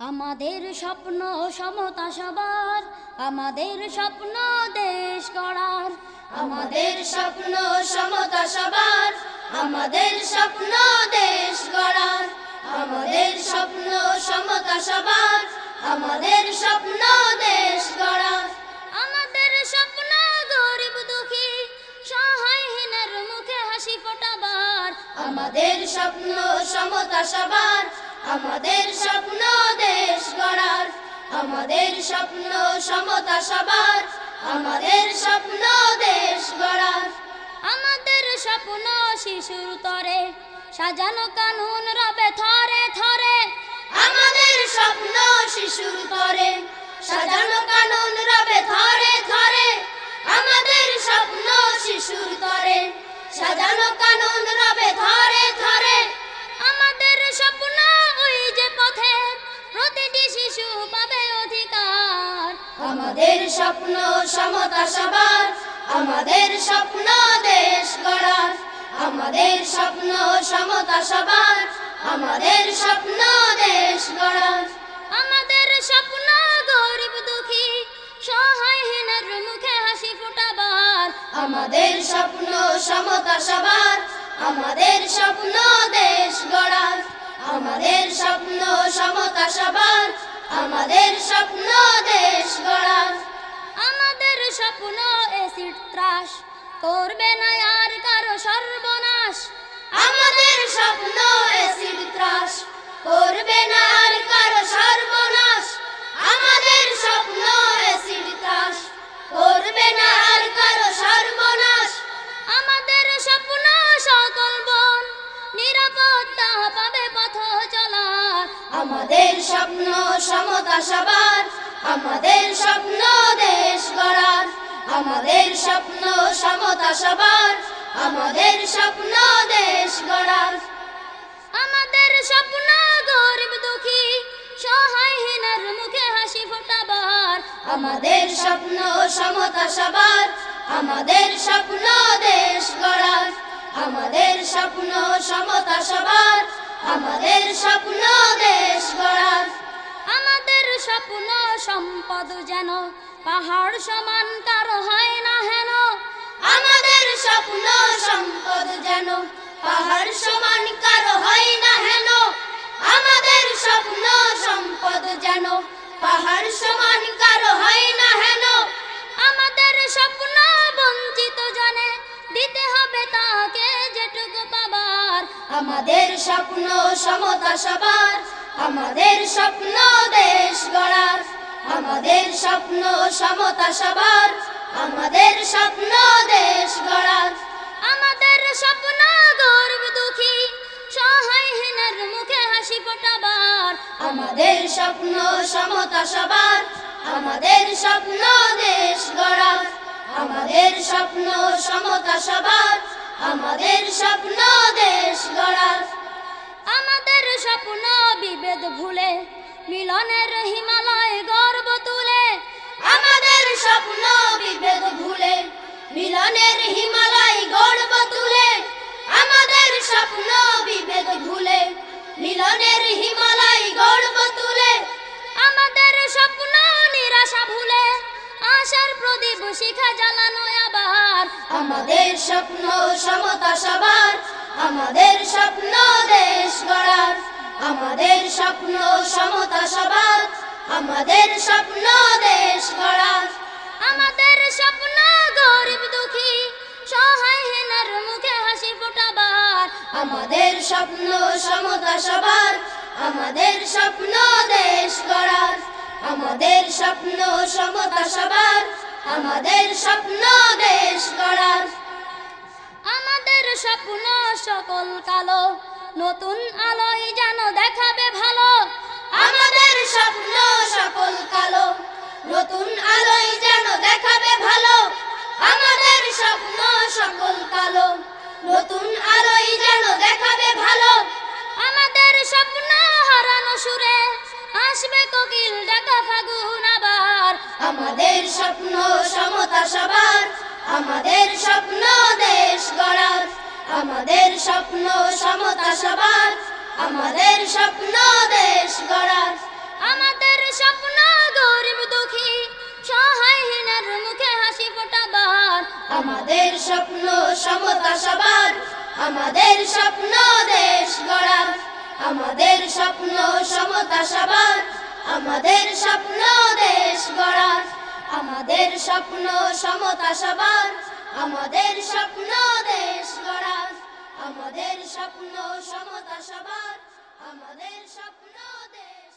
আমাদের স্বপ্ন সমতা সবার, আমাদের স্বপ্ন দেশ গড়ার। আমাদের স্বপ্ন সমতা সবার, আমাদের স্বপ্ন দেশ গড়ার। আমাদের স্বপ্ন সমতা সবার, আমাদের স্বপ্ন দেশ গড়ার। আমাদের স্বপ্ন গরিব দুঃখী, সহায়হীনের মুখে হাসি ফোটাবার। আমাদের স্বপ্ন সমতা সবার, আমাদের স্বপ্ন আমাদের স্বপ্ন সমতা সবার আমাদের স্বপ্ন দেশ গড়ার। আমাদের স্বপ্ন শিশুর তরে সাজানো কানুন রবে থরে থরে। আমাদের স্বপ্ন শিশুর তরে সাজানো কানুন রবে থরে ধরে আমাদের স্বপ্ন সমতা সবার আমাদের স্বপ্ন দেশ গড়ার। আমাদের স্বপ্ন সমতা সবার আমাদের স্বপ্ন দেশ গড়ার। আমাদের স্বপ্ন গরিব দুঃখী সহায়হীনের মুখে হাসি ফোটাবার। আমাদের স্বপ্ন সমতা সবার আমাদের স্বপ্ন দেশ গড়ার। আমাদের স্বপ্ন সমতা সবার আমাদের স্বপ্ন করবে না আর কারও সর্বনাশ। আমাদের স্বপ্ন এসিড ত্রাস। করবে না আর কারও সর্বনাশ। আমাদের স্বপ্ন এসিড ত্রাস। করবে না আর কারও সর্বনাশ। আমাদের স্বপ্ন সকল বন। নিরাপত্তা পাবে পথ চলার। আমাদের স্বপ্ন সমতা সবার। আমাদের স্বপ্ন দেশ গড়ার। আমাদের সমতা সবার আমাদের স্বপ্ন দেশ গড়ার। আমাদের স্বপ্ন গরিব দুঃখী সহায়হীনের মুখে হাসি ফোটাবার। আমাদের স্বপ্ন সমতা সবার আমাদের স্বপ্ন দেশ গড়ার। আমাদের স্বপ্ন সমতা সবার আমাদের স্বপ্ন দেশ গড়ার। আমাদের স্বপ্ন সম্পদ যেন পাহাড় সমান কারও পাহাড় সমান কারও হয় না হেন, আমাদের স্বপ্ন সম্পদ যেন পাহাড় সমান কারও হয় না হেন, আমাদের স্বপ্ন বঞ্চিত জনে দিতে হবে তাকে যেটুকু পাবার। আমাদের স্বপ্ন সমতা সবার, আমাদের স্বপ্ন দেশ গড়ার। আমাদের স্বপ্ন সমতা সবার, আমাদের স্বপ্ন দেশ আমাদের স্বপ্ন সমতা সবার, আমাদের স্বপ্ন দেশ গড়া আমাদের স্বপ্ন সমতা সবার, আমাদের স্বপ্ন দেশ গড়ার। আমাদের স্বপ্ন বিভেদ ভুলে, মিলনের হিমালয় গর্ব তুলে। আমাদের স্বপ্ন বিভেদ ভুলে, মিলনের হিমালয় গর্ব তুলে। আমাদের স্বপ্ন বিভেদ ভুলে, মিলনের হিমালয় নিরাশা ভুলে, আশার প্রদীপ শিখা জ্বালানো আবার। আমাদের স্বপ্ন সমতা সবার, আমাদের স্বপ্ন দেশ গড়ার। আমাদের স্বপ্ন সমতা সবার, আমাদের স্বপ্ন দেশ গড়ার। আমাদের স্বপ্ন গরিব দুঃখী সহায়হীনের মুখে হাসি ফোটাবার। আমাদের স্বপ্ন সমতা সবার, আমাদের স্বপ্ন দেশ গড়ার। আমাদের স্বপ্ন সমতা সবার আমাদের স্বপ্ন দেশ গড়ার। আমাদের স্বপ্ন সকল কালো নতুন আলোয় যেন দেখাবে ভালো। আমাদের স্বপ্ন সকল কালো নতুন আলোয় যেন দেখাবে ভালো। আমাদের স্বপ্ন সকল কালো নতুন আলোয় যেন দেখাবে ভালো। আসবে কোকিল, ডাকা ফাগুন আবার। আমাদের স্বপ্ন সমতা সবার, আমাদের স্বপ্ন দেশ গড়ার। আমাদের স্বপ্ন সমতা সবার, আমাদের স্বপ্ন দেশ গড়ার। আমাদের স্বপ্ন গরিব দুঃখী, সহায়হীনের মুখে হাসি ফোটাবার। আমাদের স্বপ্ন সমতা সবার, আমাদের স্বপ্ন দেশ গড়ার। আমাদের স্বপ্ন সমতা সবার আমাদের স্বপ্ন দেশ গড়ার, আমাদের স্বপ্ন সমতা সবার, আমাদের স্বপ্ন দেশ গড়ার, আমাদের স্বপ্ন সমতা সবার, আমাদের স্বপ্ন দেশ